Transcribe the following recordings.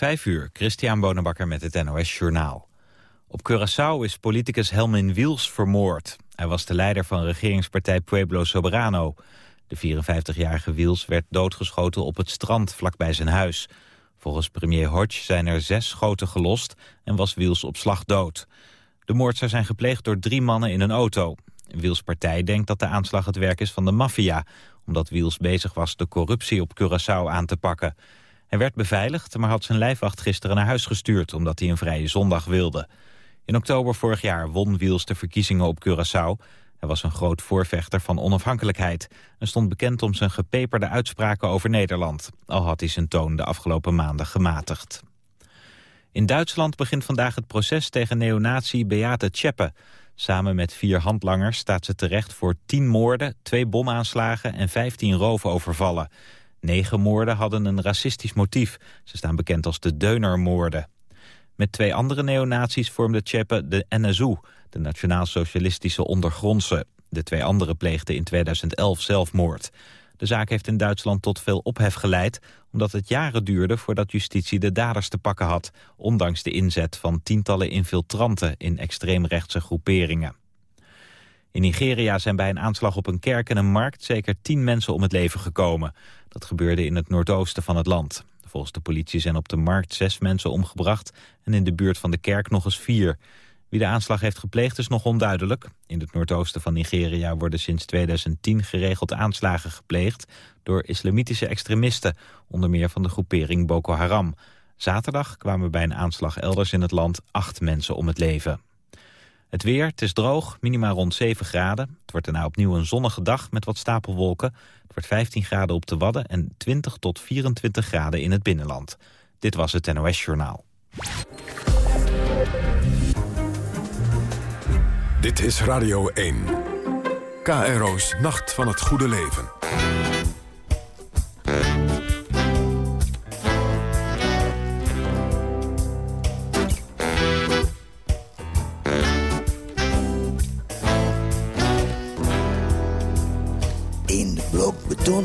Vijf uur, Christian Bonenbakker met het NOS Journaal. Op Curaçao is politicus Helmin Wiels vermoord. Hij was de leider van regeringspartij Pueblo Soberano. De 54-jarige Wiels werd doodgeschoten op het strand vlakbij zijn huis. Volgens premier Hodge zijn er zes schoten gelost en was Wiels op slag dood. De moord zou zijn gepleegd door drie mannen in een auto. Wiels partij denkt dat de aanslag het werk is van de maffia... omdat Wiels bezig was de corruptie op Curaçao aan te pakken... Hij werd beveiligd, maar had zijn lijfwacht gisteren naar huis gestuurd... omdat hij een vrije zondag wilde. In oktober vorig jaar won Wiels de verkiezingen op Curaçao. Hij was een groot voorvechter van onafhankelijkheid... en stond bekend om zijn gepeperde uitspraken over Nederland. Al had hij zijn toon de afgelopen maanden gematigd. In Duitsland begint vandaag het proces tegen neonazi Beate Tjeppe. Samen met vier handlangers staat ze terecht voor tien moorden, twee bomaanslagen en vijftien roofovervallen. Negen moorden hadden een racistisch motief. Ze staan bekend als de Deunermoorden. Met twee andere neonazies vormde Tjeppe de NSU, de Nationaal-Socialistische Ondergrondse. De twee anderen pleegden in 2011 zelfmoord. De zaak heeft in Duitsland tot veel ophef geleid... omdat het jaren duurde voordat justitie de daders te pakken had... ondanks de inzet van tientallen infiltranten in extreemrechtse groeperingen. In Nigeria zijn bij een aanslag op een kerk en een markt zeker tien mensen om het leven gekomen. Dat gebeurde in het noordoosten van het land. Volgens de politie zijn op de markt zes mensen omgebracht en in de buurt van de kerk nog eens vier. Wie de aanslag heeft gepleegd is nog onduidelijk. In het noordoosten van Nigeria worden sinds 2010 geregeld aanslagen gepleegd door islamitische extremisten, onder meer van de groepering Boko Haram. Zaterdag kwamen bij een aanslag elders in het land acht mensen om het leven. Het weer, het is droog, minimaal rond 7 graden. Het wordt daarna opnieuw een zonnige dag met wat stapelwolken. Het wordt 15 graden op de Wadden en 20 tot 24 graden in het binnenland. Dit was het NOS Journaal. Dit is Radio 1. KRO's Nacht van het Goede Leven.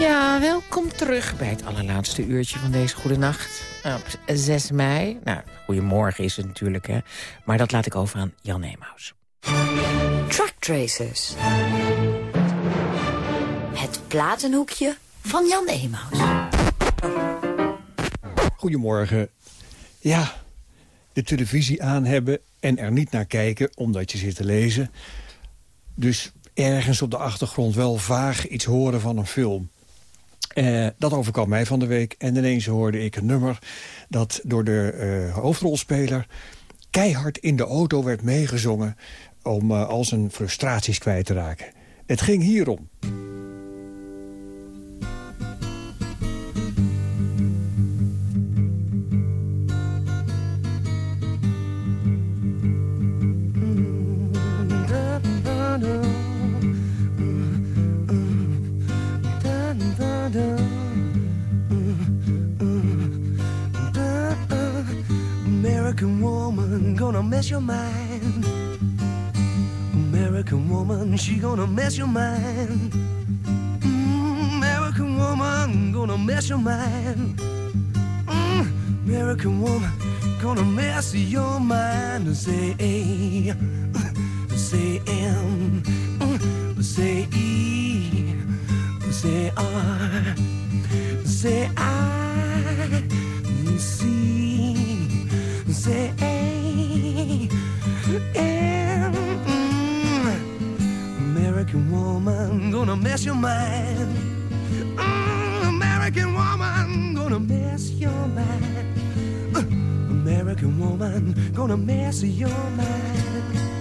Ja, welkom terug bij het allerlaatste uurtje van deze goede nacht. Op 6 mei. Nou, goedemorgen is het natuurlijk, hè. Maar dat laat ik over aan Jan Emaus. Truck Tracers. Het platenhoekje van Jan Emaus. Goedemorgen. Ja, de televisie aan hebben en er niet naar kijken omdat je zit te lezen. Dus ergens op de achtergrond wel vaag iets horen van een film. Uh, dat overkwam mij van de week. En ineens hoorde ik een nummer dat door de uh, hoofdrolspeler... keihard in de auto werd meegezongen... om uh, al zijn frustraties kwijt te raken. Het ging hierom. American woman gonna mess your mind. American woman, she gonna mess your mind. Mm, American woman gonna mess your mind. Mm, American woman gonna mess your mind. Say A, say M, say E, say R, say I. say, and, mm, American woman, gonna mess your mind. Mm, American woman, gonna mess your mind. Uh, American woman, gonna mess your mind.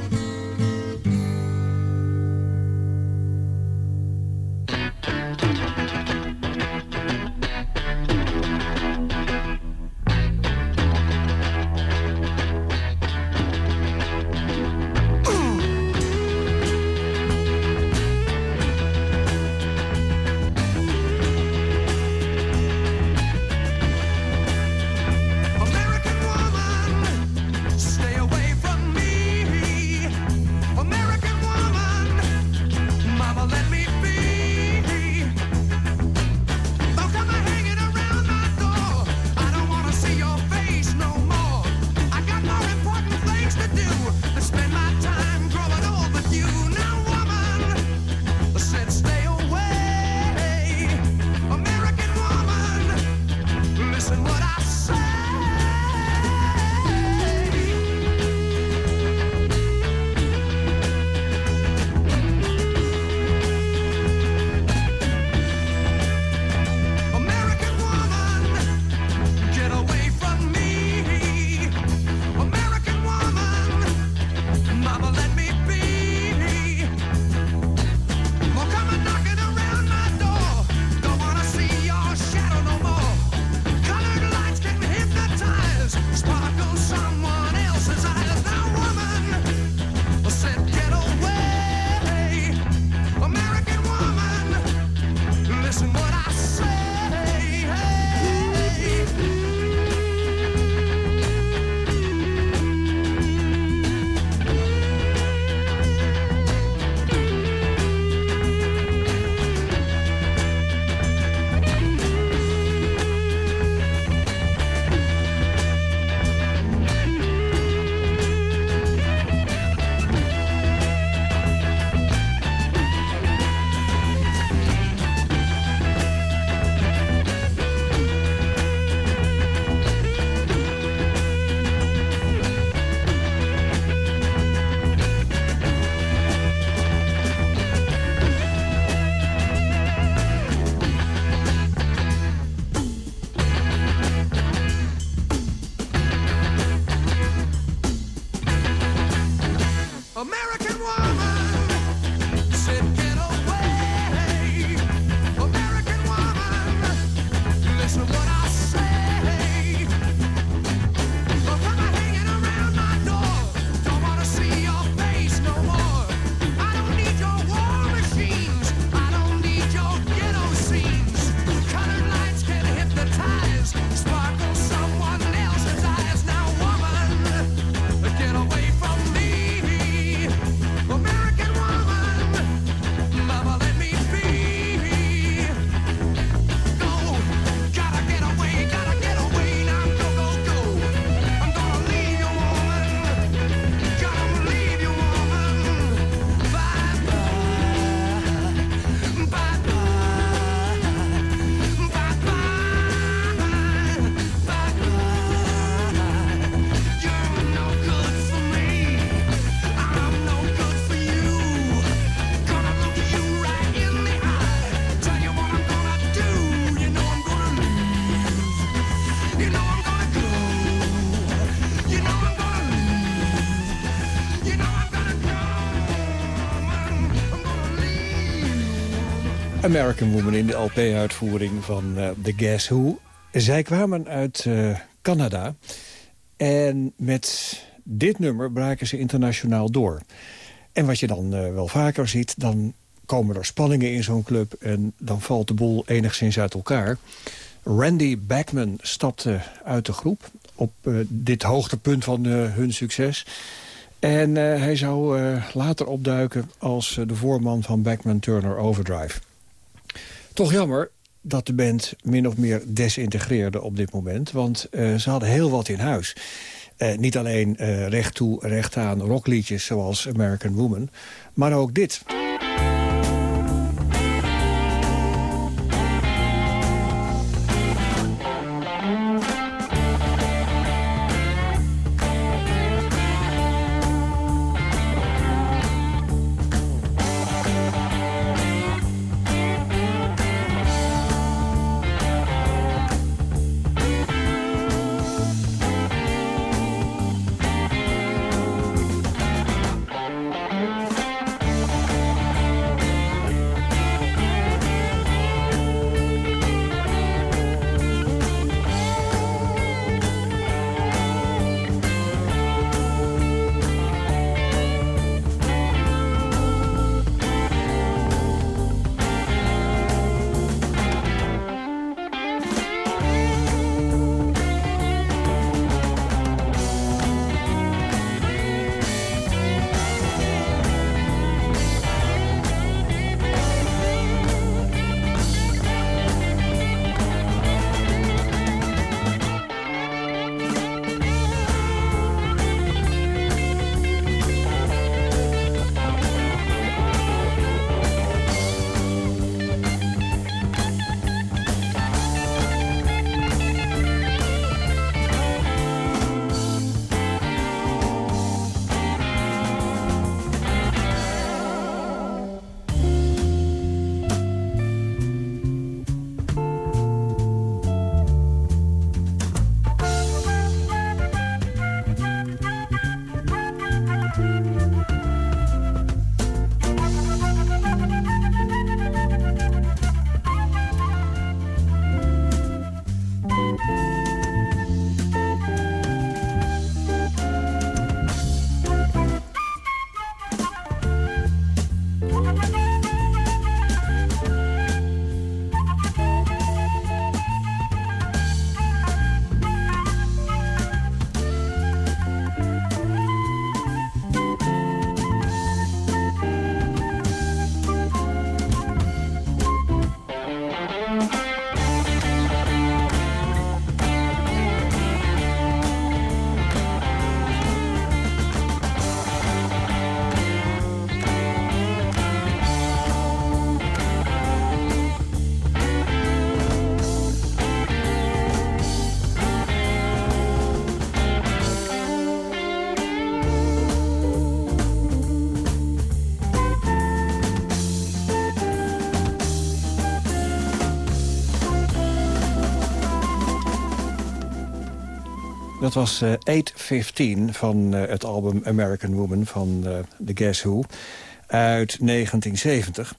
American Woman in de LP-uitvoering van uh, The Guess Who. Zij kwamen uit uh, Canada en met dit nummer braken ze internationaal door. En wat je dan uh, wel vaker ziet, dan komen er spanningen in zo'n club... en dan valt de boel enigszins uit elkaar. Randy Backman stapte uit de groep op dit hoogtepunt van hun succes... En hij zou later opduiken als de voorman van Backman Turner Overdrive. Toch jammer dat de band min of meer desintegreerde op dit moment. Want uh, ze hadden heel wat in huis. Uh, niet alleen uh, recht toe, recht aan rockliedjes zoals American Woman. Maar ook dit. Dat was uh, 815 van uh, het album American Woman van uh, The Guess Who uit 1970.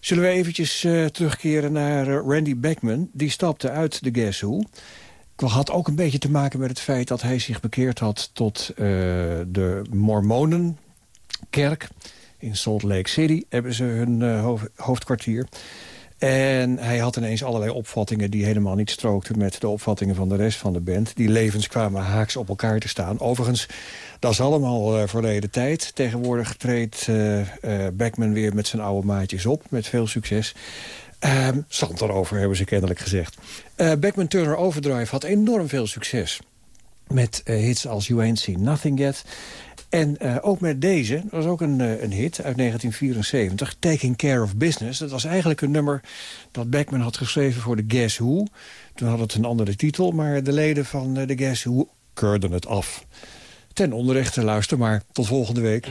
Zullen we eventjes terugkeren naar Randy Beckman. Die stapte uit The Guess Who. Had ook een beetje te maken met het feit dat hij zich bekeerd had... tot de Mormonenkerk. In Salt Lake City hebben ze hun hoofdkwartier. En hij had ineens allerlei opvattingen die helemaal niet strookten... met de opvattingen van de rest van de band. Die levens kwamen haaks op elkaar te staan. Overigens, dat is allemaal uh, verleden tijd. Tegenwoordig treedt uh, weer met zijn oude maatjes op. Met veel succes. Stand erover, hebben ze kennelijk gezegd. Beckman Turner Overdrive had enorm veel succes. Met hits als You Ain't Seen Nothing Yet... En uh, ook met deze, dat was ook een, uh, een hit uit 1974, Taking Care of Business. Dat was eigenlijk een nummer dat Beckman had geschreven voor de Guess Who. Toen had het een andere titel, maar de leden van uh, de Guess Who keurden het af. Ten onrechte, luister maar. Tot volgende week.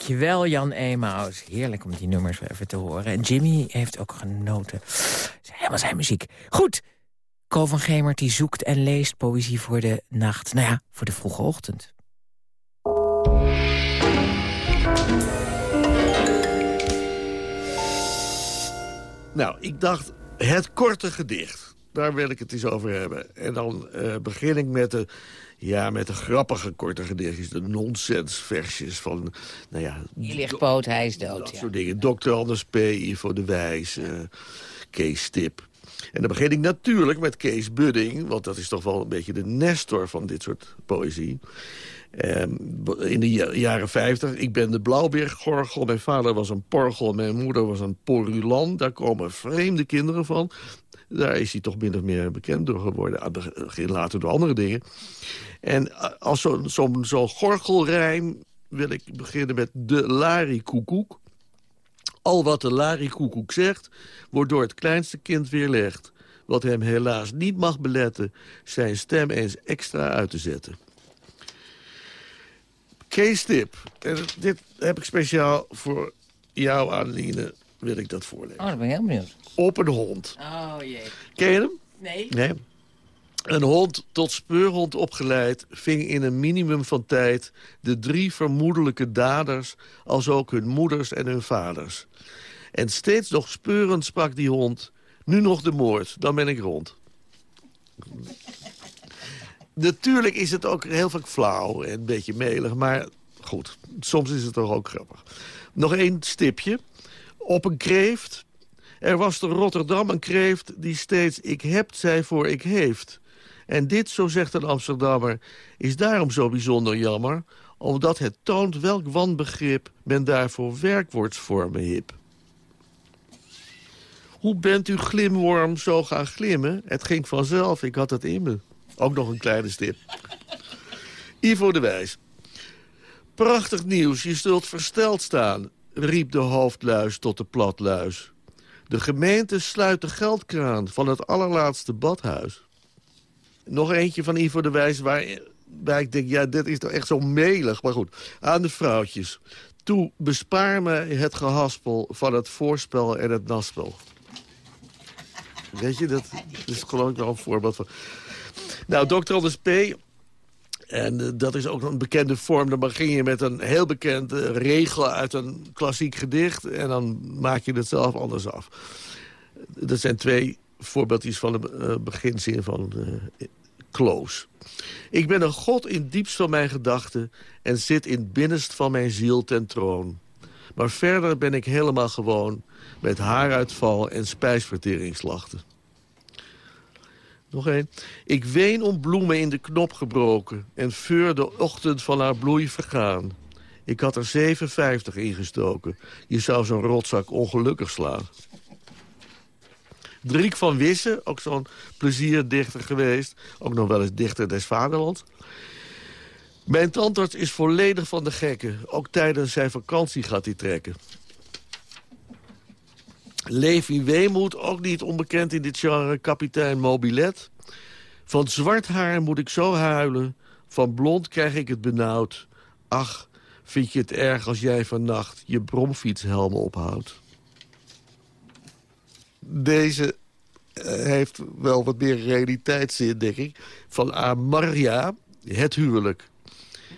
Dankjewel Jan Emaus. Heerlijk om die nummers even te horen. En Jimmy heeft ook genoten. Helemaal zijn muziek. Goed, Ko van Gemert die zoekt en leest poëzie voor de nacht. Nou ja, voor de vroege ochtend. Nou, ik dacht, het korte gedicht. Daar wil ik het eens over hebben. En dan eh, begin ik met de, ja, met de grappige korte gedichtjes. De nonsensversjes van, nou ja... Je ligt poot, hij is dood. Dat ja. soort dingen. Dr. Anders P. voor de Wijs. eh, Kees Stip. En dan begin ik natuurlijk met Kees Budding. Want dat is toch wel een beetje de nestor van dit soort poëzie. Ehm, in de ja- jaren 50. Ik ben de Blauwbeergorgel. Mijn vader was een porgel. Mijn moeder was een porulan. Daar komen vreemde kinderen van. Daar is hij toch min of meer bekend door geworden. Ah, Later door andere dingen. En eh, als zo'n zo'n zo'n gorgelrijm wil ik beginnen met de larikoekoek. Al wat de larikoekoek zegt, wordt door het kleinste kind weerlegd. Wat hem helaas niet mag beletten zijn stem eens extra uit te zetten. Kees Tip. En dit heb ik speciaal voor jou, Adeline, wil ik dat voorlezen. Oh, dan ben ik heel benieuwd. Op een hond. Oh jee. Ken je hem? Nee? Nee. Een hond tot speurhond opgeleid ving in een minimum van tijd... de drie vermoedelijke daders, als ook hun moeders en hun vaders. En steeds nog speurend sprak die hond... nu nog de moord, dan ben ik rond. Natuurlijk is het ook heel vaak flauw en een beetje melig, maar goed. Soms is het toch ook grappig. Nog één stipje. Op een kreeft er was te Rotterdam een kreeft die steeds ik heb zei voor ik heeft. En dit, zo zegt een Amsterdammer, is daarom zo bijzonder jammer... omdat het toont welk wanbegrip men daarvoor werkwoordsvormen hip. Hoe bent u glimworm zo gaan glimmen? Het ging vanzelf, ik had het in me. Ook nog een kleine stip. Ivo de Wijs. Prachtig nieuws, je zult versteld staan, riep de hoofdluis tot de platluis. De gemeente sluit de geldkraan van het allerlaatste badhuis. Nog eentje van Ivo de Wijs waar, ik denk, ja, dit is toch echt zo melig. Maar goed, aan de vrouwtjes. Toe, bespaar me het gehaspel van het voorspel en het naspel. Weet je, dat is geloof ik wel een voorbeeld van. Nou, Dr. Anders P. En eh, dat is ook een bekende vorm. Dan begin je met een heel bekende regel uit een klassiek gedicht... en dan maak je het zelf anders af. Dat zijn twee voorbeeldjes van de eh, beginzin van eh Close. Ik ben een god in diepst van mijn gedachten... en zit in binnenst van mijn ziel ten troon. Maar verder ben ik helemaal gewoon... met haaruitval en spijsverteringsslachten. Nog één. Ik ween om bloemen in de knop gebroken... en veur de ochtend van haar bloei vergaan. Ik had er 57 ingestoken. Je zou zo'n rotzak ongelukkig slaan. Driek van Wissen, ook zo'n plezierdichter geweest. Ook nog wel eens dichter des vaderlands. Mijn tandarts is volledig van de gekken. Ook tijdens zijn vakantie gaat hij trekken. Levi Weemoed, ook niet onbekend in dit genre, kapitein Mobilet. Van zwart haar moet ik zo huilen, van blond krijg ik het benauwd. Ach, vind je het erg als jij vannacht je bromfietshelm ophoudt? Deze eh, heeft wel wat meer realiteitszin, denk ik. Van Amarja, het huwelijk.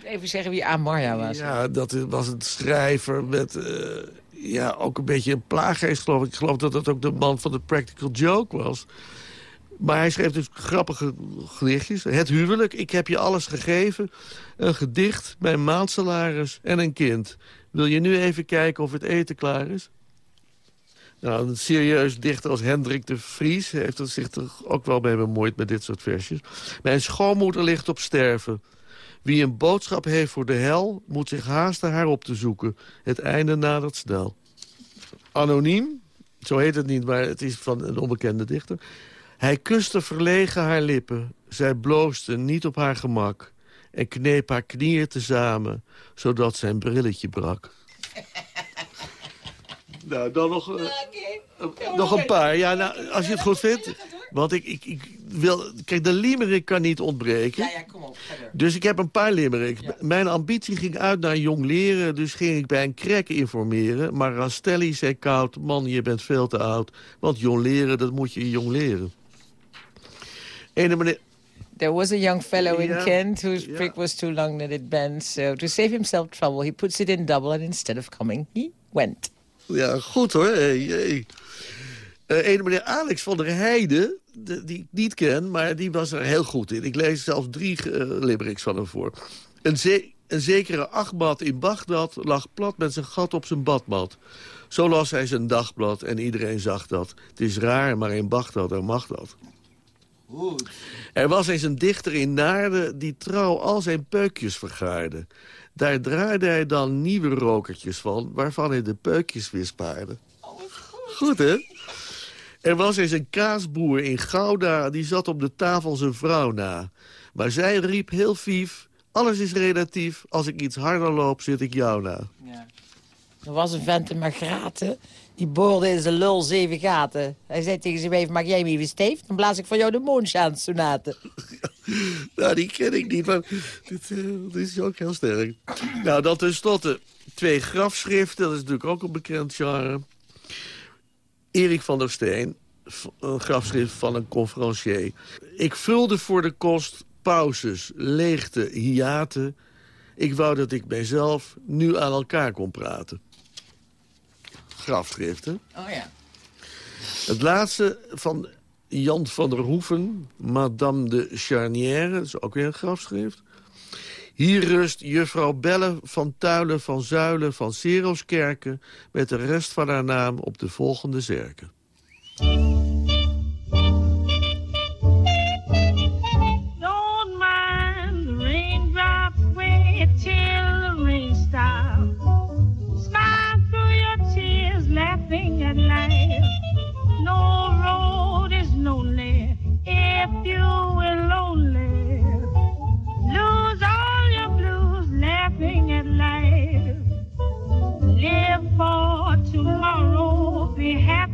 Even zeggen wie Amarja was. Ja, dat was een schrijver met... eh, ja, ook een beetje een plaaggeest, geloof ik. Ik geloof dat dat ook de man van de Practical Joke was. Maar hij schreef dus grappige gedichtjes. Het huwelijk, ik heb je alles gegeven. Een gedicht, mijn maandsalaris en een kind. Wil je nu even kijken of het eten klaar is? Nou, een serieus dichter als Hendrik de Vries... heeft er zich toch ook wel mee bemoeid met dit soort versjes. Mijn schoonmoeder ligt op sterven. Wie een boodschap heeft voor de hel... moet zich haasten haar op te zoeken. Het einde nadert snel. Anoniem, zo heet het niet, maar het is van een onbekende dichter. Hij kuste verlegen haar lippen. Zij bloosde niet op haar gemak. En kneep haar knieën tezamen, zodat zijn brilletje brak. Nou, dan nog, eh, nog een paar. Ja, nou, als je het goed vindt. Want ik, ik, ik wil... Kijk, de limerick kan niet ontbreken. Ja, ja, kom op, verder. Dus ik heb een paar limericks. Mijn ambitie ging uit naar jong leren, dus ging ik bij een krek informeren. Maar Rastelli zei koud, man, je bent veel te oud. Want jong leren, dat moet je jong leren. Ene meneer... There was a young fellow in Kent whose prick was too long that it bent. So to save himself trouble, he puts it in double, and instead of coming, he went. Ja, goed hoor. Hey, hey. Eh, ene meneer Alex van der Heijden, de- die ik niet ken, maar die was er heel goed in. Ik lees zelfs drie eh, limericks van hem voor. Een, ze- een zekere Ahmad in Bagdad lag plat met zijn gat op zijn badmat. Zo las hij zijn dagblad en iedereen zag dat. Het is raar, maar in Bagdad er mag dat. Er was eens een dichter in Naarden die trouw al zijn peukjes vergaarde. Daar draaide hij dan nieuwe rokertjes van, waarvan hij de peukjes weer spaarde. Goed, hè? Er was eens een kaasboer in Gouda, die zat op de tafel zijn vrouw na. Maar zij riep heel vief, alles is relatief, als ik iets harder loop, zit ik jou na. Er was een vent in Margraten, die boorde in zijn lul zeven gaten. Hij zei tegen zijn wijf, mag jij me even steef? Dan blaas ik voor jou de Moonshine-sonate. Nou, die ken ik niet, maar dit, eh, dit is ook heel sterk. Nou, dan tenslotte twee grafschriften, dat is natuurlijk ook een bekend genre. Erik van der Steen, een grafschrift van een conferencier. Ik vulde voor de kost pauzes, leegte, hiaten. Ik wou dat ik mijzelf nu aan elkaar kon praten. Grafschriften. Oh ja. Het laatste van Jan van der Hoeven, Madame de Charnière, dat is ook weer een grafschrift. Hier rust juffrouw Belle van Tuilen van Zuilen van Seroskerken... met de rest van haar naam op de volgende zerken. behalf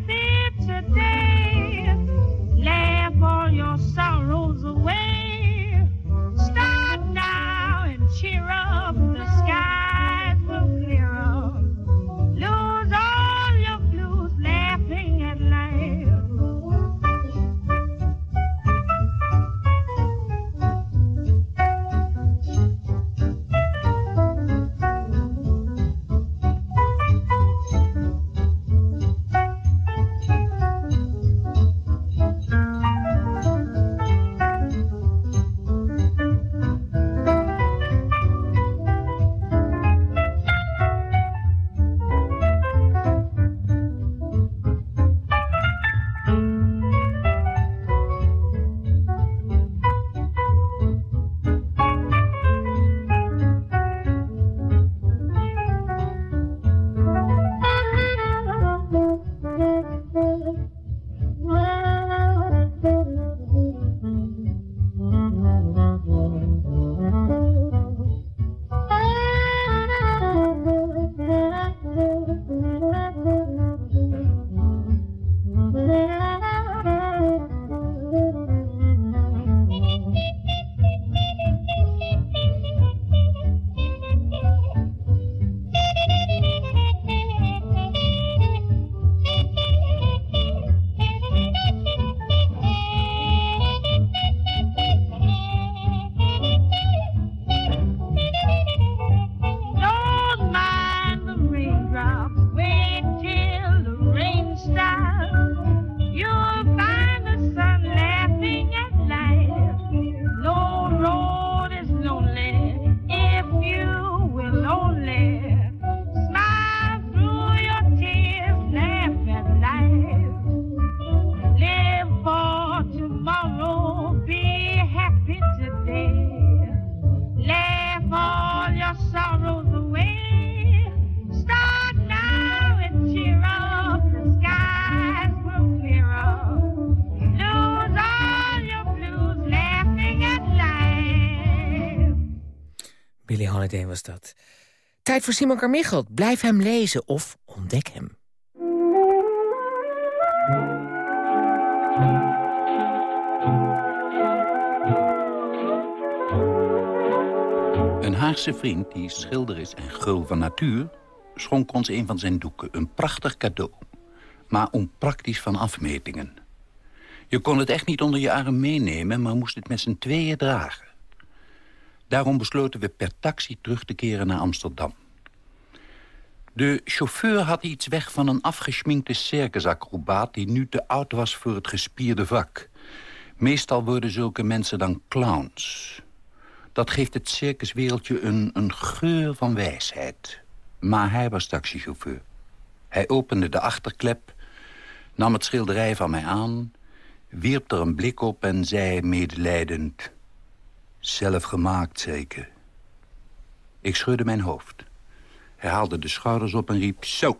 Billy Holiday was dat. Tijd voor Simon Carmichelt. Blijf hem lezen of ontdek hem. Een Haagse vriend die schilder is en geul van natuur... schonk ons een van zijn doeken, een prachtig cadeau. Maar onpraktisch van afmetingen. Je kon het echt niet onder je arm meenemen... maar moest het met z'n tweeën dragen. Daarom besloten we per taxi terug te keren naar Amsterdam. De chauffeur had iets weg van een afgeschminkte circusacrobaat... die nu te oud was voor het gespierde vak. Meestal worden zulke mensen dan clowns. Dat geeft het circuswereldje een, een geur van wijsheid. Maar hij was taxichauffeur. Hij opende de achterklep, nam het schilderij van mij aan... wierp er een blik op en zei medelijdend... Zelf gemaakt, zeker. Ik schudde mijn hoofd. Haalde de schouders op en riep... Zo,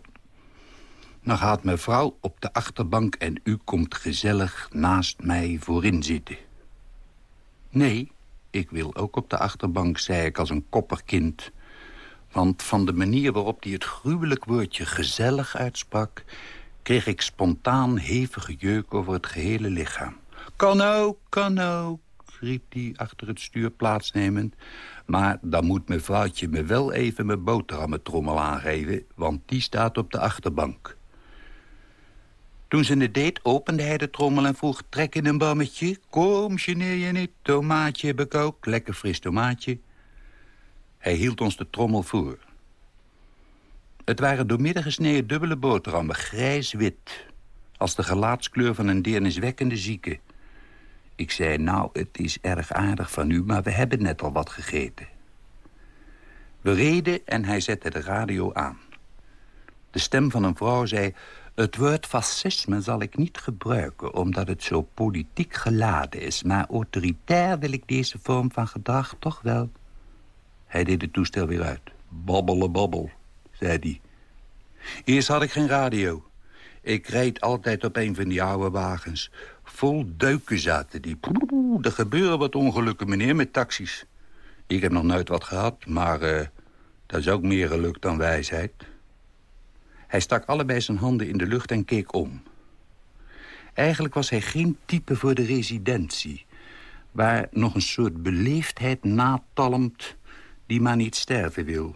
dan gaat mevrouw op de achterbank... en u komt gezellig naast mij voorin zitten. Nee, ik wil ook op de achterbank, zei ik als een kopperkind. Want van de manier waarop hij het gruwelijk woordje gezellig uitsprak... kreeg ik spontaan hevige jeuk over het gehele lichaam. Kan ook, kan ook, riep hij achter het stuur plaatsnemend. Maar dan moet mevrouwtje me wel even mijn boterhammetrommel aangeven... want die staat op de achterbank. Toen ze het deed, opende hij de trommel en vroeg... trek in een bammetje, kom, geneer je niet. Tomaatje heb ik ook, lekker fris tomaatje. Hij hield ons de trommel voor. Het waren doormidden gesneden dubbele boterhammen, grijs-wit... als de gelaatskleur van een deerniswekkende zieke. Ik zei, nou, het is erg aardig van u, maar we hebben net al wat gegeten. We reden en hij zette de radio aan. De stem van een vrouw zei... Het woord fascisme zal ik niet gebruiken... omdat het zo politiek geladen is. Maar autoritair wil ik deze vorm van gedrag toch wel. Hij deed het toestel weer uit. Babbelen, babbel, zei hij. Eerst had ik geen radio. Ik reed altijd op een van die oude wagens. Vol duiken zaten die. Er gebeuren wat ongelukken, meneer, met taxis. Ik heb nog nooit wat gehad, maar uh, dat is ook meer geluk dan wijsheid. Hij stak allebei zijn handen in de lucht en keek om. Eigenlijk was hij geen type voor de residentie... waar nog een soort beleefdheid natalmt die maar niet sterven wil.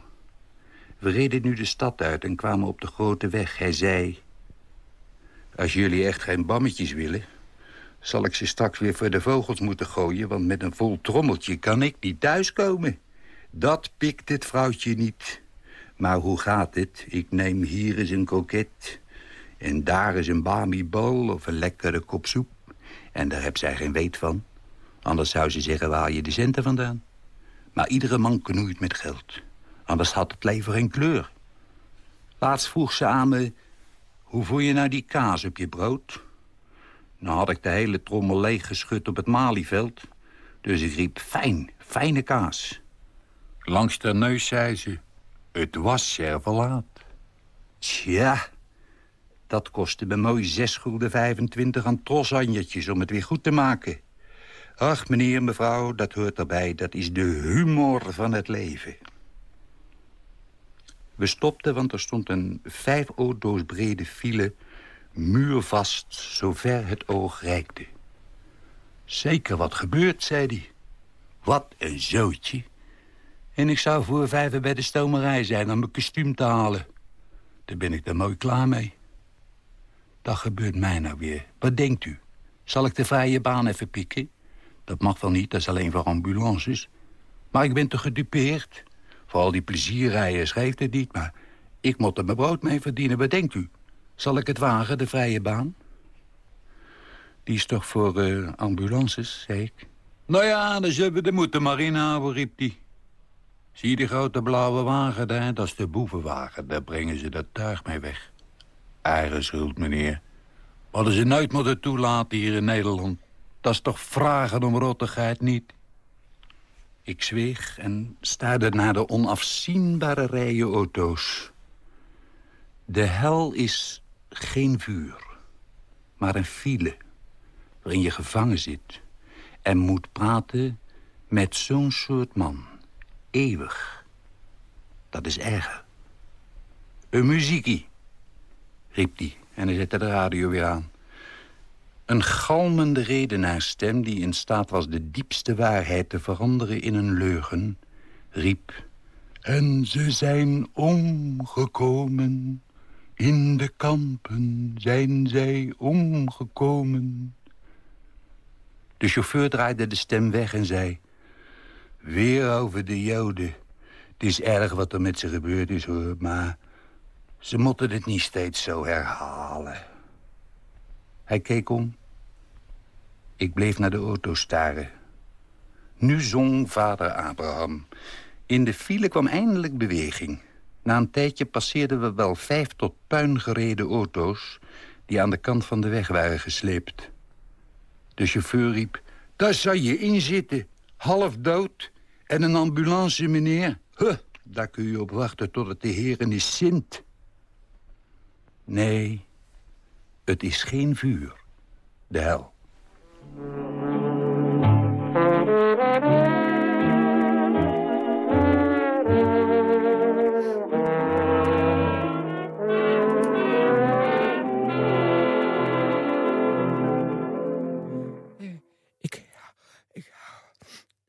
We reden nu de stad uit en kwamen op de grote weg. Hij zei... Als jullie echt geen bammetjes willen... zal ik ze straks weer voor de vogels moeten gooien... want met een vol trommeltje kan ik niet thuiskomen. Dat pikt het vrouwtje niet. Maar hoe gaat het? Ik neem hier eens een koket... en daar is een bamibol of een lekkere kop soep. En daar heb zij geen weet van. Anders zou ze zeggen, waar je de centen vandaan? Maar iedere man knoeit met geld. Anders had het leven geen kleur. Laatst vroeg ze aan me... Hoe voel je nou die kaas op je brood? Nou had ik de hele trommel leeggeschud op het Malieveld. Dus ik riep, fijn, fijne kaas. Langs de neus zei ze... Het was servelaat. Tja, dat kostte me mooi zes gulden 25 aan trosanjetjes om het weer goed te maken. Ach, meneer, mevrouw, dat hoort erbij. Dat is de humor van het leven. We stopten, want er stond een vijf auto's brede file... muurvast, zover het oog reikte. Zeker wat gebeurt, zei hij. Wat een zootje. En ik zou voor vijven bij de stomerij zijn om mijn kostuum te halen. Daar ben ik er mooi klaar mee. Dat gebeurt mij nou weer. Wat denkt u? Zal ik de vrije baan even pikken? Dat mag wel niet, dat is alleen voor ambulances. Maar ik ben te gedupeerd. Voor al die plezierrijen schrijft het niet, maar ik moet er mijn brood mee verdienen. Wat denkt u? Zal ik het wagen, de vrije baan? Die is toch voor uh, ambulances, zei ik. Nou ja, dan zullen we de moeten maar inhouden, riep die. Zie je die grote blauwe wagen daar? Dat is de boevenwagen. Daar brengen ze dat tuig mee weg. Eigen schuld, meneer. Hadden ze nooit moeten toelaten hier in Nederland. Dat is toch vragen om rottigheid niet? Ik zweeg en staarde naar de onafzienbare rijen auto's. De hel is geen vuur, maar een file waarin je gevangen zit... en moet praten met zo'n soort man eeuwig. Dat is erger. Een muziekie, riep hij en hij zette de radio weer aan. Een galmende redenaarstem die in staat was de diepste waarheid te veranderen in een leugen... riep... En ze zijn omgekomen, in de kampen zijn zij omgekomen. De chauffeur draaide de stem weg en zei... Weer over de Joden. Het is erg wat er met ze gebeurd is, hoor, maar... ze moeten het niet steeds zo herhalen. Hij keek om. Ik bleef naar de auto staren. Nu zong vader Abraham. In de file kwam eindelijk beweging. Na een tijdje passeerden we wel vijf tot puin gereden auto's... die aan de kant van de weg waren gesleept. De chauffeur riep... Daar zou je in zitten, half dood. En een ambulance, meneer. Huh, daar kun je op wachten tot het de heren is zint. Nee, het is geen vuur. De hel.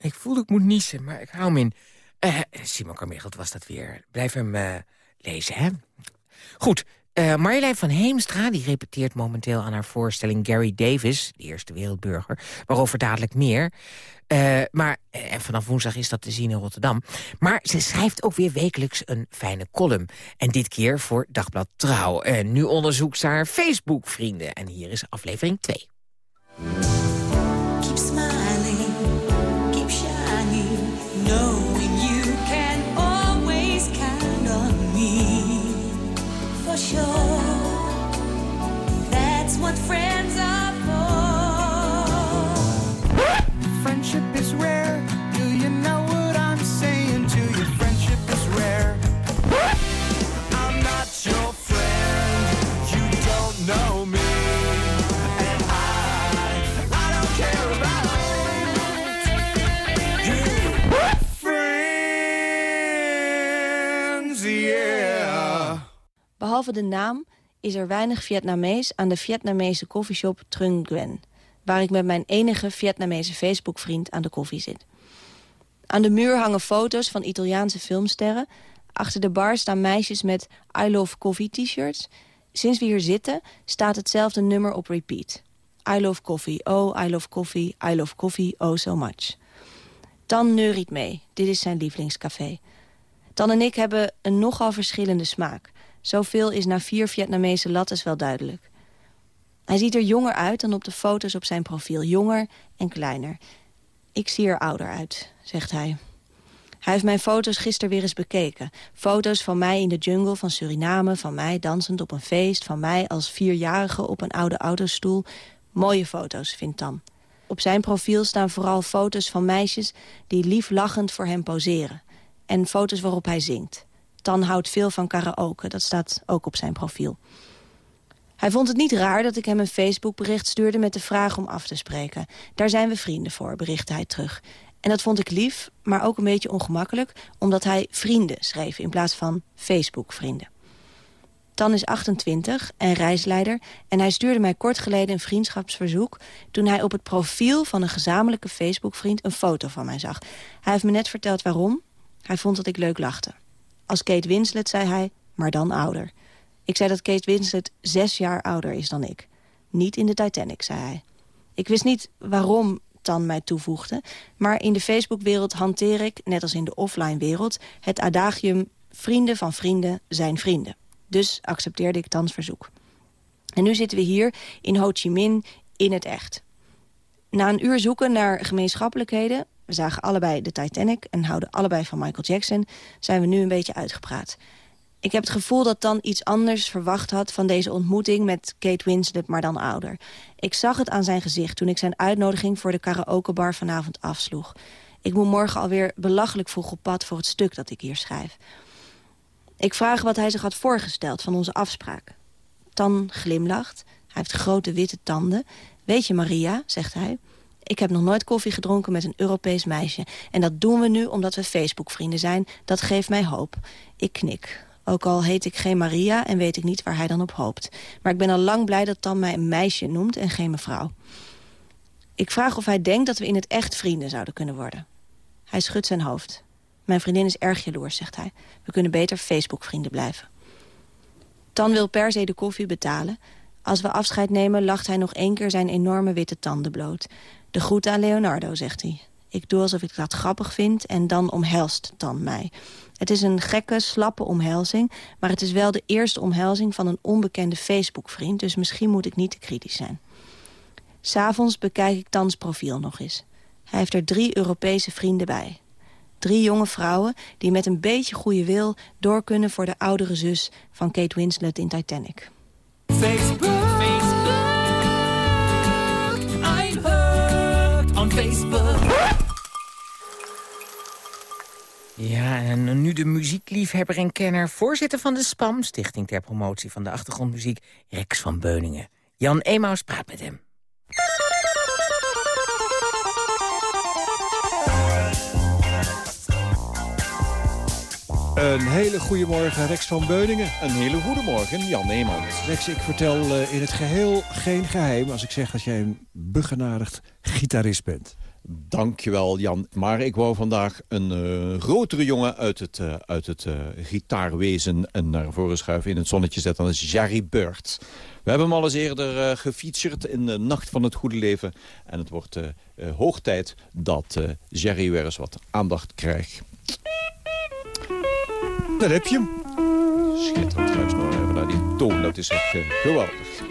Ik voel dat ik moet niezen, maar ik hou hem in. Eh, Simon Carmichelt was dat weer. Blijf hem eh, lezen, hè? Goed, eh Marjolein van Heemstra die repeteert momenteel aan haar voorstelling Gary Davis... de eerste wereldburger, waarover dadelijk meer. Maar, en vanaf woensdag is dat te zien in Rotterdam. Maar ze schrijft ook weer wekelijks een fijne column. En dit keer voor Dagblad Trouw. En nu onderzoekt ze haar Facebook-vrienden. En hier is aflevering 2. Keep smiling, Behalve de naam is er weinig Vietnamees aan de Vietnamese koffieshop Trung Nguyen... waar ik met mijn enige Vietnamese Facebook-vriend aan de koffie zit. Aan de muur hangen foto's van Italiaanse filmsterren. Achter de bar staan meisjes met I Love Coffee t-shirts. Sinds we hier zitten staat hetzelfde nummer op repeat. I love coffee, oh I love coffee, I love coffee, oh so much. Tan neuriet mee, dit is zijn lievelingscafé. Tan en ik hebben een nogal verschillende smaak. Zoveel is na vier Vietnamese lattes wel duidelijk. Hij ziet er jonger uit dan op de foto's op zijn profiel. Jonger en kleiner. Ik zie er ouder uit, zegt hij. Hij heeft mijn foto's gisteren weer eens bekeken. Foto's van mij in de jungle van Suriname, van mij dansend op een feest... van mij als vierjarige op een oude autostoel. Mooie foto's, vindt Tan. Op zijn profiel staan vooral foto's van meisjes... die lief lachend voor hem poseren. En foto's waarop hij zingt. Tan houdt veel van karaoke, dat staat ook op zijn profiel. Hij vond het niet raar dat ik hem een Facebookbericht stuurde... met de vraag om af te spreken. Daar zijn we vrienden voor, berichtte hij terug. En dat vond ik lief, maar ook een beetje ongemakkelijk... omdat hij vrienden schreef in plaats van Facebook-vrienden. Tan is 28 en reisleider... en hij stuurde mij kort geleden een vriendschapsverzoek... toen hij op het profiel van een gezamenlijke Facebook-vriend... een foto van mij zag. Hij heeft me net verteld waarom. Hij vond dat ik leuk lachte. Als Kate Winslet, zei hij, maar dan ouder. Ik zei dat Kate Winslet zes jaar ouder is dan ik. Niet in de Titanic, zei hij. Ik wist niet waarom Tan mij toevoegde... maar in de Facebookwereld hanteer ik, net als in de offline-wereld... het adagium vrienden van vrienden zijn vrienden. Dus accepteerde ik Tans verzoek. En nu zitten we hier in Ho Chi Minh in het echt. Na een uur zoeken naar gemeenschappelijkheden... we zagen allebei de Titanic en houden allebei van Michael Jackson... zijn we nu een beetje uitgepraat. Ik heb het gevoel dat Dan iets anders verwacht had van deze ontmoeting met Kate Winslet, maar dan ouder. Ik zag het aan zijn gezicht toen ik zijn uitnodiging voor de karaokebar vanavond afsloeg. Ik moet morgen alweer belachelijk vroeg op pad voor het stuk dat ik hier schrijf. Ik vraag wat hij zich had voorgesteld van onze afspraak. Tan glimlacht. Hij heeft grote witte tanden. Weet je, Maria, zegt hij... Ik heb nog nooit koffie gedronken met een Europees meisje. En dat doen we nu omdat we Facebook-vrienden zijn. Dat geeft mij hoop. Ik knik. Ook al heet ik geen Maria en weet ik niet waar hij dan op hoopt. Maar ik ben al lang blij dat Tan mij een meisje noemt en geen mevrouw. Ik vraag of hij denkt dat we in het echt vrienden zouden kunnen worden. Hij schudt zijn hoofd. Mijn vriendin is erg jaloers, zegt hij. We kunnen beter Facebook-vrienden blijven. Tan wil per se de koffie betalen. Als we afscheid nemen, lacht hij nog één keer zijn enorme witte tanden bloot. De groeten aan Leonardo, zegt hij. Ik doe alsof ik dat grappig vind en dan omhelst Tan mij. Het is een gekke, slappe omhelzing... maar het is wel de eerste omhelzing van een onbekende Facebook-vriend... dus misschien moet ik niet te kritisch zijn. S'avonds bekijk ik Tans profiel nog eens. Hij heeft er drie Europese vrienden bij. Drie jonge vrouwen die met een beetje goede wil... door kunnen voor de oudere zus van Kate Winslet in Titanic. Facebook, Facebook, I'm hooked on Facebook. Ja, en nu de muziekliefhebber en kenner... voorzitter van de SPAM, Stichting ter Promotie van de Achtergrondmuziek... Rex van Beuningen. Jan Emaus praat met hem. Een hele goede morgen, Rex van Beuningen. Een hele goede morgen, Jan Neemans. Rex, ik vertel eh, in het geheel geen geheim... als ik zeg dat jij een begenadigd gitarist bent. Dankjewel, Jan. Maar ik wou vandaag een eh, grotere jongen uit het, eh, uit het gitaarwezen en naar voren schuiven in het zonnetje zetten. Dat is Jerry Bird. We hebben hem al eens eerder eh, gefeatured in de Nacht van het Goede Leven. En het wordt eh, hoog tijd dat Jerry weer eens wat aandacht krijgt. Daar heb je hem. Schitterend trouwens nog even naar die toon. Dat is echt eh, geweldig.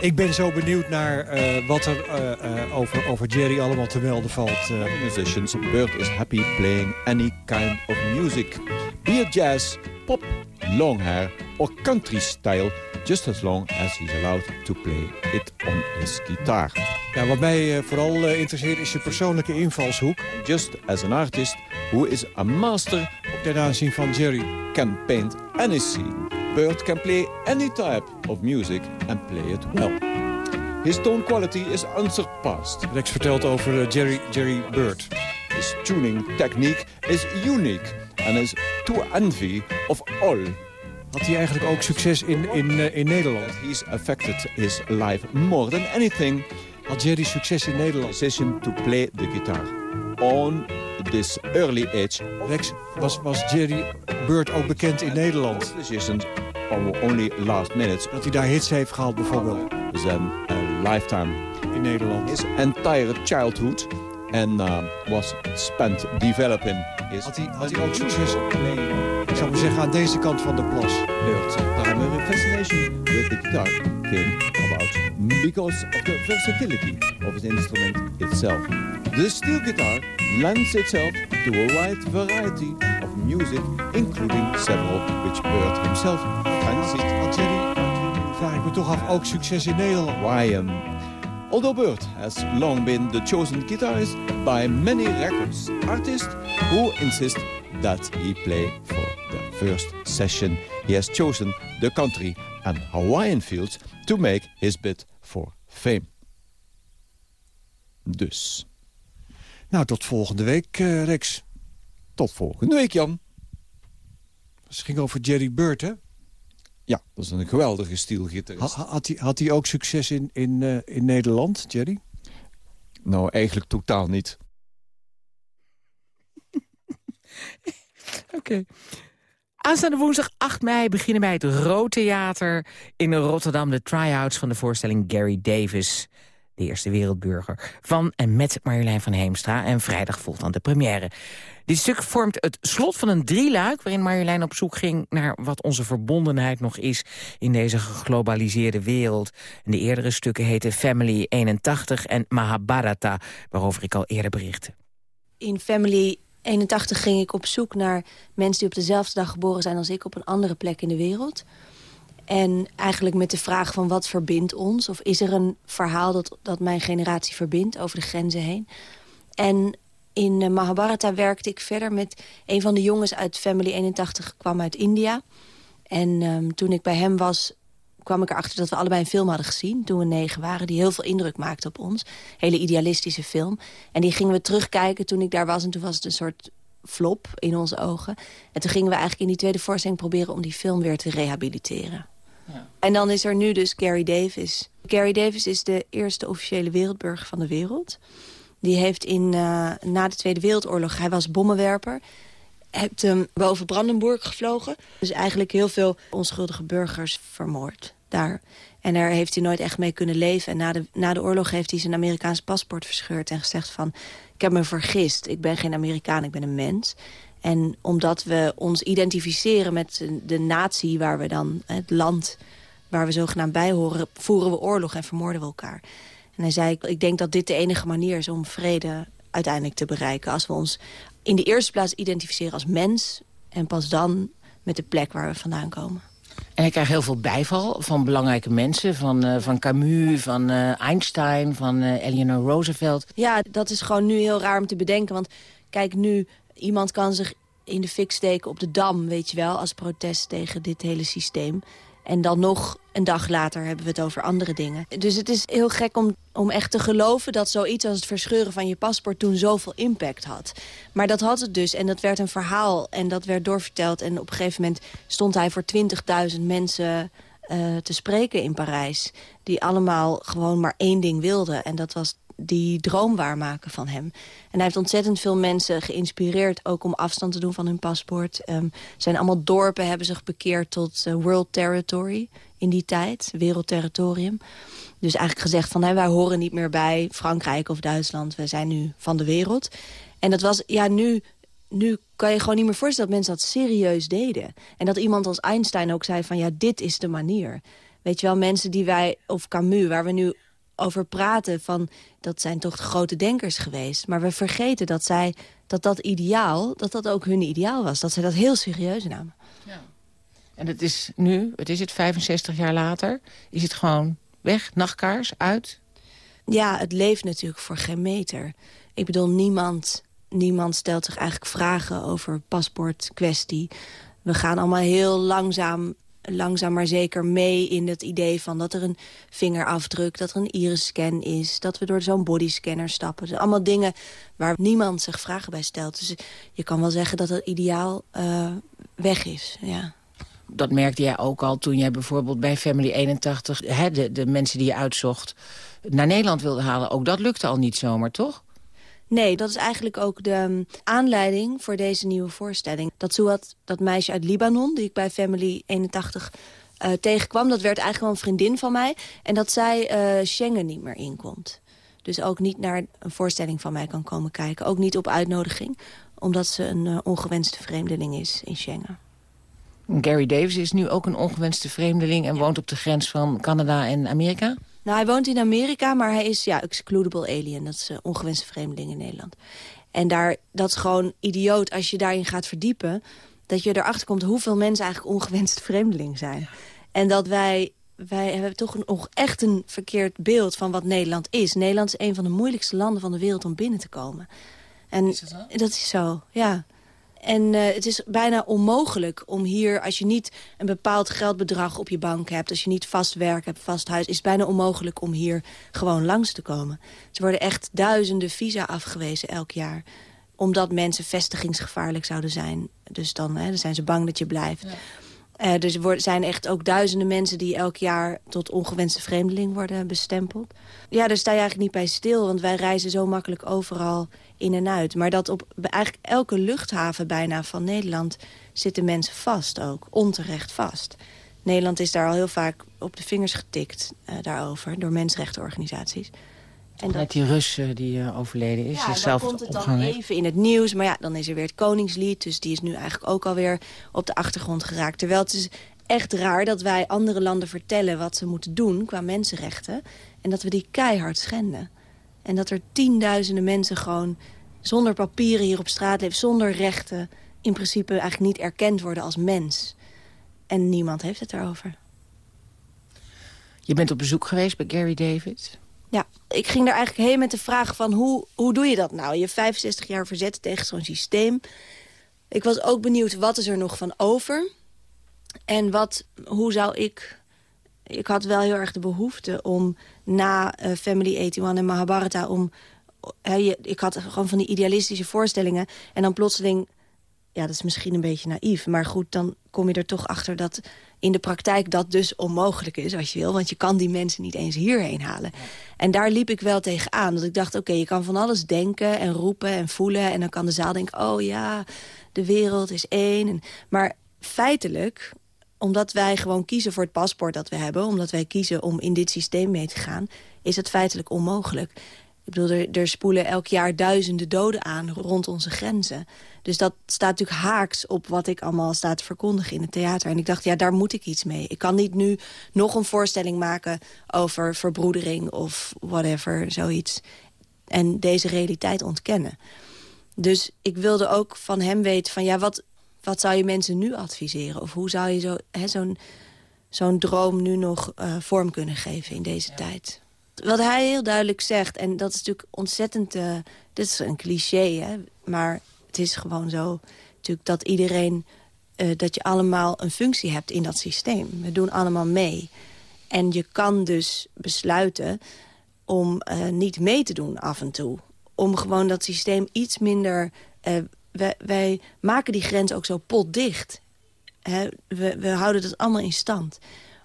Ik ben zo benieuwd naar eh, wat er eh, over, over Jerry allemaal te melden valt. Musicians, Bird is happy playing any kind of music. Be it jazz, pop, long hair or country style, just as long as he's allowed to play it on his guitar. Ja, wat mij eh, vooral eh, interesseert is je persoonlijke invalshoek. Just as an artist who is a master ten aanzien van Jerry. can paint any scene. Bird can play any type of music and play it well. His tone quality is unsurpassed. Rex vertelt over eh, Jerry, Jerry Bird. His tuning technique is unique and is to envy of all. Had hij eigenlijk ook succes in, in, eh, in Nederland? He's affected his life more than anything. Had Jerry succes in Nederland? Decision to play the guitar. On this early age, Rex, was, was Jerry Bird ook bekend in Nederland? decisions only last minutes Dat hij daar hits heeft gehaald bijvoorbeeld than a lifetime. in Nederland. His entire childhood and uh, was spent developing his Had hij, had hij ook succes? Maar zeggen aan deze kant van de plas. Bird's primary fascination with the guitar came about because of the versatility of his instrument itself. The steel guitar lends itself to a wide variety of music, including several which Bird himself fancied. Had Jerry, vraag ik me toch af, ook succes in Nederland? Um, although Bird has long been the chosen guitarist by many records artists who insist that he play the first session, he has chosen the country and Hawaiian fields to make his bid for fame. Dus, Nou, tot volgende week, eh, Rex. tot volgende week, Jan. Het ging over Jerry Bird, hè? Ja, dat is een geweldige stielgitarist. Ha- had, hij, had hij ook succes in, in, eh, in Nederland, Jerry? Nou, eigenlijk totaal niet. Oké. Aanstaande woensdag 8 mei beginnen bij het Rood Theater in Rotterdam... de try-outs van de voorstelling Gary Davis, de eerste wereldburger... van en met Marjolein van Heemstra. En vrijdag volgt dan de première. Dit stuk vormt het slot van een drieluik... waarin Marjolein op zoek ging naar wat onze verbondenheid nog is... in deze geglobaliseerde wereld. De eerdere stukken heten Family 81 en Mahabharata... waarover ik al eerder berichtte. In Family 81 ging ik op zoek naar mensen die op dezelfde dag geboren zijn als ik... op een andere plek in de wereld. En eigenlijk met de vraag van wat verbindt ons? Of is er een verhaal dat, dat mijn generatie verbindt over de grenzen heen? En in eh, Mahabharata werkte ik verder met een van de jongens uit Family 81, kwam uit India. En ehm, toen ik bij hem was, kwam ik erachter dat we allebei een film hadden gezien... toen we negen waren, die heel veel indruk maakte op ons. Hele idealistische film. En die gingen we terugkijken toen ik daar was. En toen was het een soort flop in onze ogen. En toen gingen we eigenlijk in die tweede voorstelling proberen... om die film weer te rehabiliteren. En dan is er nu dus Gary Davis. Gary Davis is de eerste officiële wereldburger van de wereld. Die heeft in, eh, na de Tweede Wereldoorlog... Hij was bommenwerper. hebt hem boven Brandenburg gevlogen. Dus eigenlijk heel veel onschuldige burgers vermoord daar. En daar heeft hij nooit echt mee kunnen leven. En na de, na de oorlog heeft hij zijn Amerikaans paspoort verscheurd... en gezegd van, ik heb me vergist. Ik ben geen Amerikaan, ik ben een mens. En omdat we ons identificeren met de natie waar we dan... het land waar we zogenaamd bij horen... voeren we oorlog en vermoorden we elkaar. En hij zei, ik denk dat dit de enige manier is om vrede uiteindelijk te bereiken. Als we ons in de eerste plaats identificeren als mens... en pas dan met de plek waar we vandaan komen. En hij krijgt heel veel bijval van belangrijke mensen. Van, eh, van Camus, van eh, Einstein, van eh, Eleanor Roosevelt. Ja, dat is gewoon nu heel raar om te bedenken. Want kijk, nu, iemand kan zich in de fik steken op de Dam, weet je wel... als protest tegen dit hele systeem. En dan nog een dag later hebben we het over andere dingen. Dus het is heel gek om, om echt te geloven dat zoiets als het verscheuren van je paspoort toen zoveel impact had. Maar dat had het dus en dat werd een verhaal en dat werd doorverteld. En op een gegeven moment stond hij voor 20.000 mensen eh, te spreken in Parijs. Die allemaal gewoon maar één ding wilden. En dat was die droom waarmaken van hem. En hij heeft ontzettend veel mensen geïnspireerd... ook om afstand te doen van hun paspoort. Um, zijn allemaal dorpen hebben zich bekeerd tot uh, World Territory in die tijd. Wereldterritorium. Dus eigenlijk gezegd van... Wij horen niet meer bij Frankrijk of Duitsland. We zijn nu van de wereld. En dat was, ja, nu nu kan je gewoon niet meer voorstellen dat mensen dat serieus deden. En dat iemand als Einstein ook zei van ja, dit is de manier. Weet je wel, mensen die wij, of Camus, waar we nu over praten... van dat zijn toch de grote denkers geweest. Maar we vergeten dat zij dat dat ideaal, dat dat ook hun ideaal was. Dat zij dat heel serieus namen. Ja. En het is nu, het is het 65 jaar later, is het gewoon weg, nachtkaars, uit? Ja, het leeft natuurlijk voor geen meter. Ik bedoel, niemand, niemand stelt zich eigenlijk vragen over paspoortkwestie. We gaan allemaal heel langzaam langzaam maar zeker mee in het idee van dat er een vingerafdruk, dat er een iris-scan is, dat we door zo'n bodyscanner stappen. Dus allemaal dingen waar niemand zich vragen bij stelt. Dus je kan wel zeggen dat het ideaal uh, weg is, ja. Dat merkte jij ook al toen jij bijvoorbeeld bij Family 81... Hè, de, de mensen die je uitzocht naar Nederland wilde halen. Ook dat lukte al niet zomaar, toch? Nee, dat is eigenlijk ook de um, aanleiding voor deze nieuwe voorstelling. Dat Suat, dat meisje uit Libanon, die ik bij Family 81 uh, tegenkwam... dat werd eigenlijk wel een vriendin van mij. En dat zij uh, Schengen niet meer inkomt. Dus ook niet naar een voorstelling van mij kan komen kijken. Ook niet op uitnodiging, omdat ze een uh, ongewenste vreemdeling is in Schengen. Gary Davis is nu ook een ongewenste vreemdeling... en ja. woont op de grens van Canada en Amerika? Nou, hij woont in Amerika, maar hij is ja, excludable alien. Dat is uh, ongewenste vreemdeling in Nederland. En daar, dat is gewoon idioot als je daarin gaat verdiepen... dat je erachter komt hoeveel mensen eigenlijk ongewenste vreemdeling zijn. En dat wij, wij hebben toch een, echt een verkeerd beeld van wat Nederland is. Nederland is een van de moeilijkste landen van de wereld om binnen te komen. En is dat, dat is zo, ja. En uh, het is bijna onmogelijk om hier, als je niet een bepaald geldbedrag op je bank hebt... als je niet vast werk hebt, vast huis... is het bijna onmogelijk om hier gewoon langs te komen. Er worden echt duizenden visa afgewezen elk jaar omdat mensen vestigingsgevaarlijk zouden zijn. Dus dan, hè, dan zijn ze bang dat je blijft. Uh, dus er zijn echt ook duizenden mensen die elk jaar tot ongewenste vreemdeling worden bestempeld. Ja, daar sta je eigenlijk niet bij stil, want wij reizen zo makkelijk overal in en uit. Maar dat op eigenlijk elke luchthaven bijna van Nederland zitten mensen vast ook. Onterecht vast. Nederland is daar al heel vaak op de vingers getikt uh, daarover door mensenrechtenorganisaties. En dat die Rus uh, die uh, overleden is, ja, zelf komt het dan even in het nieuws. Maar ja, dan is er weer het Koningslied. Dus die is nu eigenlijk ook alweer op de achtergrond geraakt. Terwijl het is echt raar dat wij andere landen vertellen wat ze moeten doen qua mensenrechten. En dat we die keihard schenden. En dat er tienduizenden mensen gewoon zonder papieren hier op straat leven, zonder rechten, in principe eigenlijk niet erkend worden als mens. En niemand heeft het erover. Je bent op bezoek geweest bij Gary David? Ja, ik ging daar eigenlijk heen met de vraag van hoe, hoe doe je dat nou? Je 65 jaar verzet tegen zo'n systeem. Ik was ook benieuwd, wat is er nog van over? En wat, hoe zou ik... Ik had wel heel erg de behoefte om na uh, Family 81 en Mahabharata... om uh, je, ik had gewoon van die idealistische voorstellingen... en dan plotseling ja, dat is misschien een beetje naïef. Maar goed, dan kom je er toch achter dat in de praktijk dat dus onmogelijk is, als je wil. Want je kan die mensen niet eens hierheen halen. En daar liep ik wel tegenaan. Dat ik dacht, oké, je kan van alles denken en roepen en voelen. En dan kan de zaal denken, oh ja, de wereld is één. En, maar feitelijk, omdat wij gewoon kiezen voor het paspoort dat we hebben... omdat wij kiezen om in dit systeem mee te gaan... is het feitelijk onmogelijk. Ik bedoel, er, er spoelen elk jaar duizenden doden aan rond onze grenzen. Dus dat staat natuurlijk haaks op wat ik allemaal sta te verkondigen in het theater. En ik dacht, ja, daar moet ik iets mee. Ik kan niet nu nog een voorstelling maken over verbroedering of whatever, zoiets. En deze realiteit ontkennen. Dus ik wilde ook van hem weten van, ja, wat, wat zou je mensen nu adviseren? Of hoe zou je zo- hè, zo'n zo'n droom nu nog eh, vorm kunnen geven in deze tijd? Wat hij heel duidelijk zegt, en dat is natuurlijk ontzettend... eh, dit is een cliché, hè, maar het is gewoon zo... Natuurlijk dat iedereen, eh, dat je allemaal een functie hebt in dat systeem. We doen allemaal mee. En je kan dus besluiten om eh, niet mee te doen af en toe. Om gewoon dat systeem iets minder... wij, wij maken die grens ook zo potdicht. Hè, we, we houden dat allemaal in stand.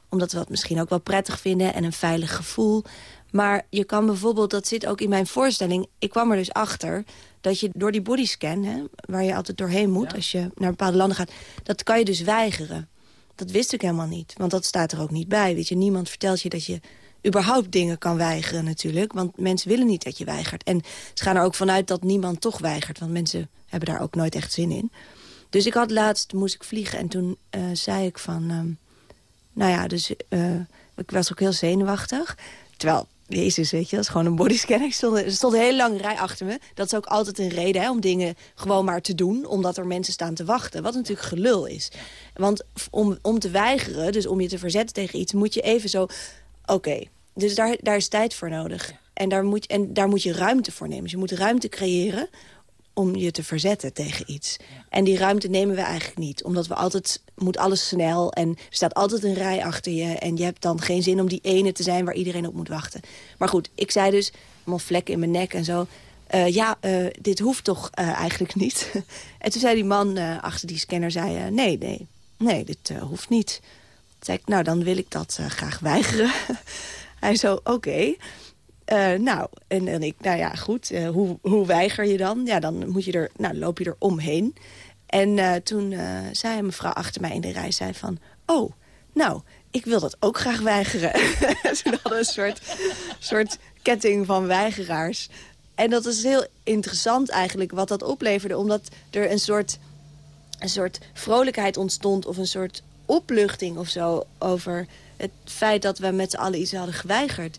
Omdat we dat misschien ook wel prettig vinden en een veilig gevoel. Maar je kan bijvoorbeeld, dat zit ook in mijn voorstelling... ik kwam er dus achter dat je door die bodyscan... Hè, waar je altijd doorheen moet als je naar bepaalde landen gaat... dat kan je dus weigeren. Dat wist ik helemaal niet, want dat staat er ook niet bij. Weet je, niemand vertelt je dat je überhaupt dingen kan weigeren natuurlijk. Want mensen willen niet dat je weigert. En ze gaan er ook vanuit dat niemand toch weigert. Want mensen hebben daar ook nooit echt zin in. Dus ik had laatst, moest ik vliegen en toen eh, zei ik van... ehm, nou ja, dus eh, ik was ook heel zenuwachtig. Terwijl, jezus, weet je, dat is gewoon een bodyscanner. Ik stond, er stond een hele lange rij achter me. Dat is ook altijd een reden hè, om dingen gewoon maar te doen. Omdat er mensen staan te wachten. Wat natuurlijk gelul is. Want om, om te weigeren, dus om je te verzetten tegen iets... moet je even zo... Oké, dus daar, daar is tijd voor nodig. En, daar moet, en daar moet je ruimte voor nemen. Dus je moet ruimte creëren om je te verzetten tegen iets. En die ruimte nemen we eigenlijk niet. Omdat we altijd, moet alles snel en er staat altijd een rij achter je... en je hebt dan geen zin om die ene te zijn waar iedereen op moet wachten. Maar goed, ik zei dus, allemaal vlekken in mijn nek en zo... eh, ja, eh, dit hoeft toch eh, eigenlijk niet. en toen zei die man achter die scanner, zei, nee, nee, nee, dit hoeft niet. Toen zei nou, dan wil ik dat graag weigeren. Hij zo, oké. Nou, en, en ik, nou ja, goed, hoe, hoe weiger je dan? Ja, dan moet je er, nou, loop je er omheen. En eh, toen eh, zei een mevrouw achter mij in de rij, zei van... oh, nou, ik wil dat ook graag weigeren. toen hadden een soort, soort ketting van weigeraars. En dat is heel interessant eigenlijk wat dat opleverde. Omdat er een soort, een soort vrolijkheid ontstond... of een soort opluchting of zo over het feit dat we met z'n allen iets hadden geweigerd.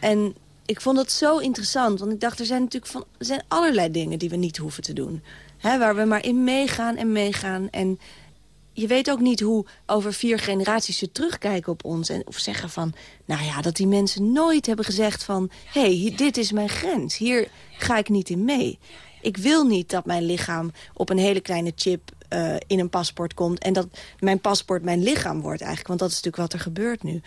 En ik vond dat zo interessant, want ik dacht, er zijn natuurlijk van, zijn allerlei dingen die we niet hoeven te doen. Waar we maar in meegaan en meegaan. En je weet ook niet hoe over vier generaties ze terugkijken op ons. En, of zeggen van, nou ja, dat die mensen nooit hebben gezegd van... hé, hey, dit is mijn grens, hier ga ik niet in mee. Ik wil niet dat mijn lichaam op een hele kleine chip eh, in een paspoort komt... en dat mijn paspoort mijn lichaam wordt eigenlijk. Want dat is natuurlijk wat er gebeurt nu.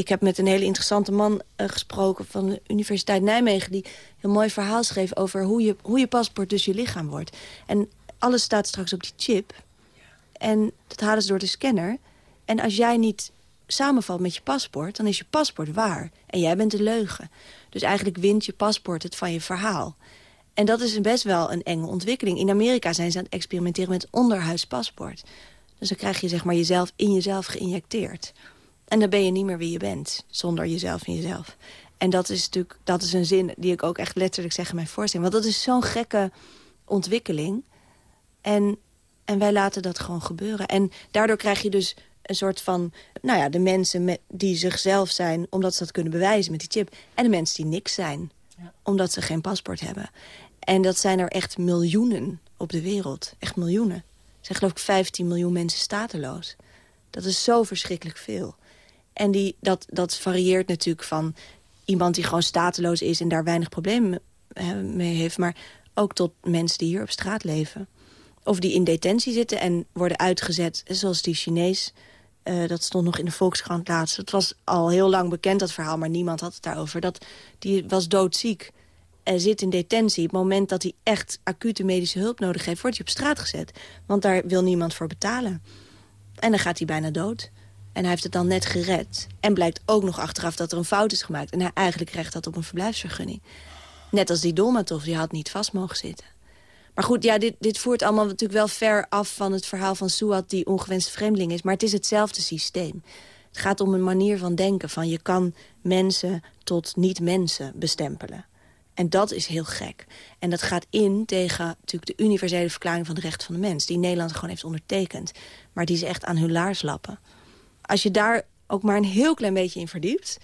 Ik heb met een hele interessante man eh, gesproken van de Universiteit Nijmegen... die een heel mooi verhaal schreef over hoe je, hoe je paspoort dus je lichaam wordt. En alles staat straks op die chip. En dat halen ze door de scanner. En als jij niet samenvalt met je paspoort, dan is je paspoort waar. En jij bent de leugen. Dus eigenlijk wint je paspoort het van je verhaal. En dat is best wel een enge ontwikkeling. In Amerika zijn ze aan het experimenteren met onderhuidspaspoort. Dus dan krijg je zeg maar jezelf in jezelf geïnjecteerd. En dan ben je niet meer wie je bent, zonder jezelf in jezelf. En dat is natuurlijk dat is een zin die ik ook echt letterlijk zeg in mijn voorstelling. Want dat is zo'n gekke ontwikkeling. En, en wij laten dat gewoon gebeuren. En daardoor krijg je dus een soort van... nou ja, de mensen met, die zichzelf zijn... omdat ze dat kunnen bewijzen met die chip. En de mensen die niks zijn. Omdat ze geen paspoort hebben. En dat zijn er echt miljoenen op de wereld. Echt miljoenen. Er zijn geloof ik 15 miljoen mensen stateloos. Dat is zo verschrikkelijk veel. En die, dat, dat varieert natuurlijk van iemand die gewoon stateloos is... en daar weinig problemen eh, mee heeft... maar ook tot mensen die hier op straat leven. Of die in detentie zitten en worden uitgezet, zoals die Chinees. eh, dat stond nog in de Volkskrant laatst. Het was al heel lang bekend, dat verhaal, maar niemand had het daarover. Dat, die was doodziek. eh, zit in detentie... het moment dat hij echt acute medische hulp nodig heeft... wordt hij op straat gezet. Want daar wil niemand voor betalen. En dan gaat hij bijna dood. En hij heeft het dan net gered. En blijkt ook nog achteraf dat er een fout is gemaakt. En hij eigenlijk recht had op een verblijfsvergunning. Net als die Dolmatov, die had niet vast mogen zitten. Maar goed, ja, dit, dit voert allemaal natuurlijk wel ver af van het verhaal van Suat... die ongewenste vreemdeling is. Maar het is hetzelfde systeem. Het gaat om een manier van denken. Van je kan mensen tot niet-mensen bestempelen. En dat is heel gek. En dat gaat in tegen natuurlijk de universele verklaring van de rechten van de mens... die Nederland gewoon heeft ondertekend. Maar die ze echt aan hun laars lappen. Als je daar ook maar een heel klein beetje in verdiept...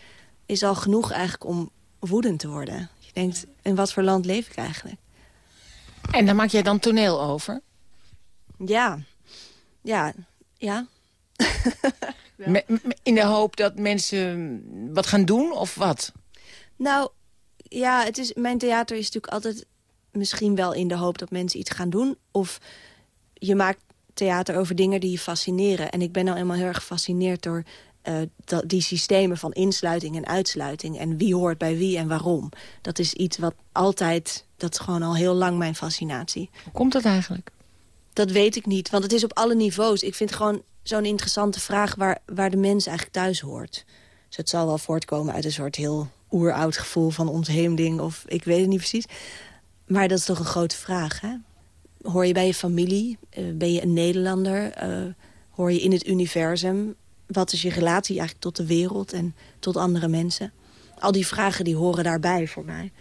is al genoeg eigenlijk om woedend te worden. Je denkt, in wat voor land leef ik eigenlijk? En daar maak jij dan toneel over? Ja. Ja. Ja. Me- In de hoop dat mensen wat gaan doen, of wat? Nou, ja, het is, mijn theater is natuurlijk altijd misschien wel in de hoop dat mensen iets gaan doen. Of je maakt theater over dingen die je fascineren. En ik ben nou eenmaal heel erg gefascineerd door dat, die systemen van insluiting en uitsluiting. En wie hoort bij wie en waarom. Dat is iets wat altijd, dat is gewoon al heel lang mijn fascinatie. Hoe komt dat eigenlijk? Dat weet ik niet, want het is op alle niveaus. Ik vind gewoon zo'n interessante vraag waar, waar de mens eigenlijk thuis hoort. Dus het zal wel voortkomen uit een soort heel oeroud gevoel van ontheemding... of ik weet het niet precies. Maar dat is toch een grote vraag, hè? Hoor je bij je familie? Eh, ben je een Nederlander? Eh, hoor je in het universum? Wat is je relatie eigenlijk tot de wereld en tot andere mensen? Al die vragen die horen daarbij voor mij.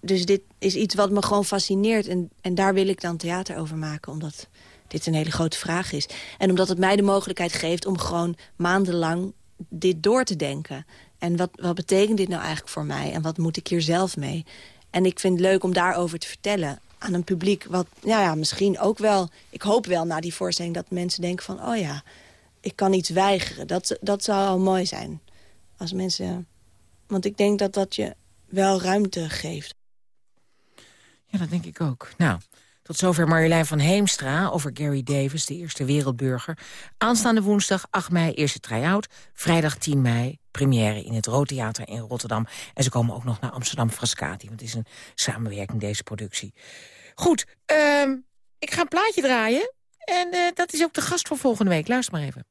Dus dit is iets wat me gewoon fascineert. En, en daar wil ik dan theater over maken. Omdat dit een hele grote vraag is. En omdat het mij de mogelijkheid geeft om gewoon maandenlang dit door te denken. En wat, wat betekent dit nou eigenlijk voor mij? En wat moet ik hier zelf mee? En ik vind het leuk om daarover te vertellen aan een publiek... wat ja, misschien ook wel... ik hoop wel na die voorstelling dat mensen denken van... oh ja, ik kan iets weigeren. Dat, dat zou al mooi zijn. Als mensen... Want ik denk dat dat je wel ruimte geeft. Ja, dat denk ik ook. Nou, tot zover Marjolein van Heemstra over Gary Davis, de eerste wereldburger. Aanstaande woensdag 8 mei eerste try-out. Vrijdag 10 mei première in het Rood Theater in Rotterdam. En ze komen ook nog naar Amsterdam Frascati, want het is een samenwerking deze productie. Goed, ehm, ik ga een plaatje draaien. En eh, dat is ook de gast voor volgende week. Luister maar even.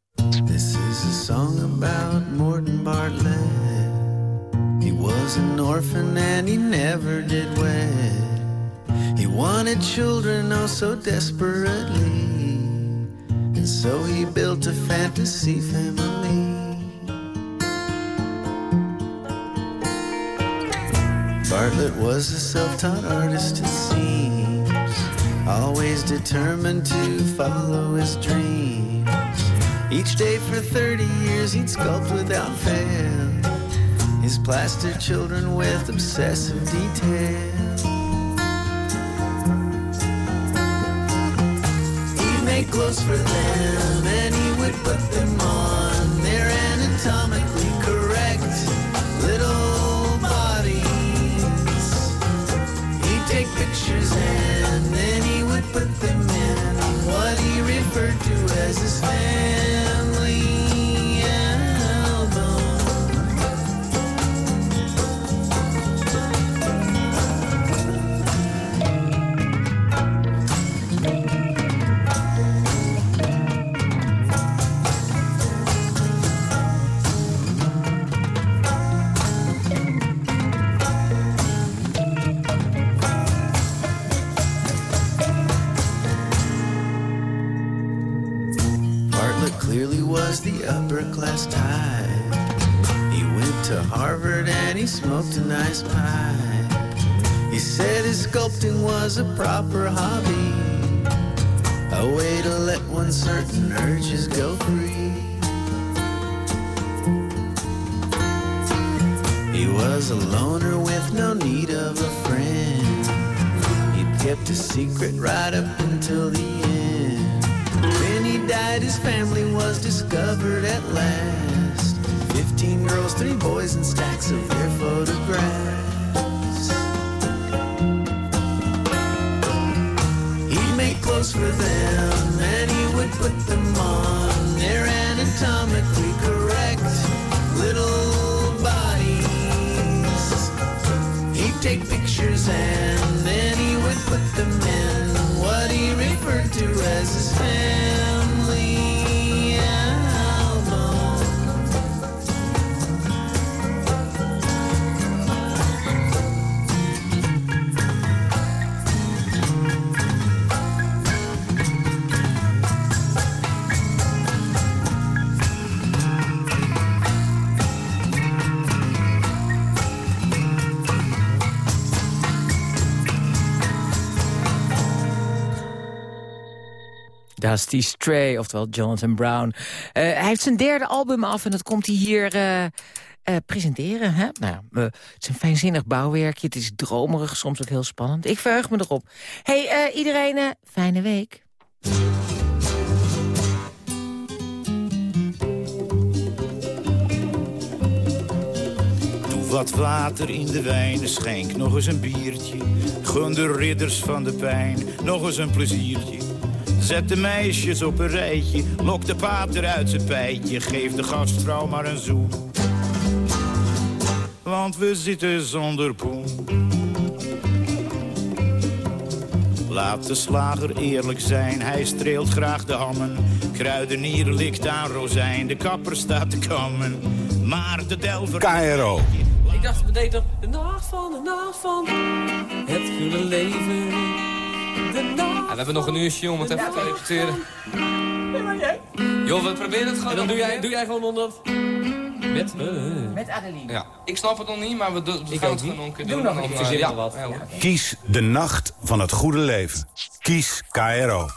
This is a song about Morton Bartlett. He was an orphan and he never did wed. He wanted children oh so desperately. And so he built a fantasy family. Bartlett was a self-taught artist it seems. Always determined to follow his dreams. Each day for 30 years he'd sculpt without fail. His plaster children with obsessive detail. He'd make clothes for them and he would put them on. Their anatomically correct little bodies. He'd take pictures and then he would put them in What he referred to as his family he smoked a nice pipe. He said his sculpting was a proper hobby, a way to let one's certain urges go free. He was a loner with no need of a friend. He'd kept a secret right up until the end. When he died, his family was discovered at last. Girls, three boys, and stacks of their photographs. He'd make clothes for them, and he would put them on their anatomically correct little bodies. He'd take pictures and then he would put them in what he referred to as his family Stray, oftewel Jonathan Brown. Eh, hij heeft zijn derde album af en dat komt hij hier eh, eh, presenteren. Hè? Nou, het is een fijnzinnig bouwwerkje. Het is dromerig, soms ook heel spannend. Ik verheug me erop. hey, iedereen, fijne week. Doe wat water in de wijn, schenk nog eens een biertje. Gun de ridders van de pijn nog eens een pleziertje. Zet de meisjes op een rijtje, lok de pater uit zijn pijtje. Geef de gastvrouw maar een zoen. Want we zitten zonder poen. Laat de slager eerlijk zijn, hij streelt graag de hammen. Kruidenier likt aan rozijn, de kapper staat te kammen. Maar de delver... KRO. Ik dacht, we deden de nacht van, de nacht van het goede leven. Nacht we hebben nog een uurtje om het even te repeteren. Joh, we proberen het gewoon. En dan doe jij, doe jij gewoon onder... Met me. Met Adeline. Ja, ik snap het nog niet, maar we, do- we Ik gaan ook het gewoon nog een keer Doe doen. nog Dan, een eh, keer. Ja, er ja, hoor. Kies de nacht van het goede leven. Kies KRO.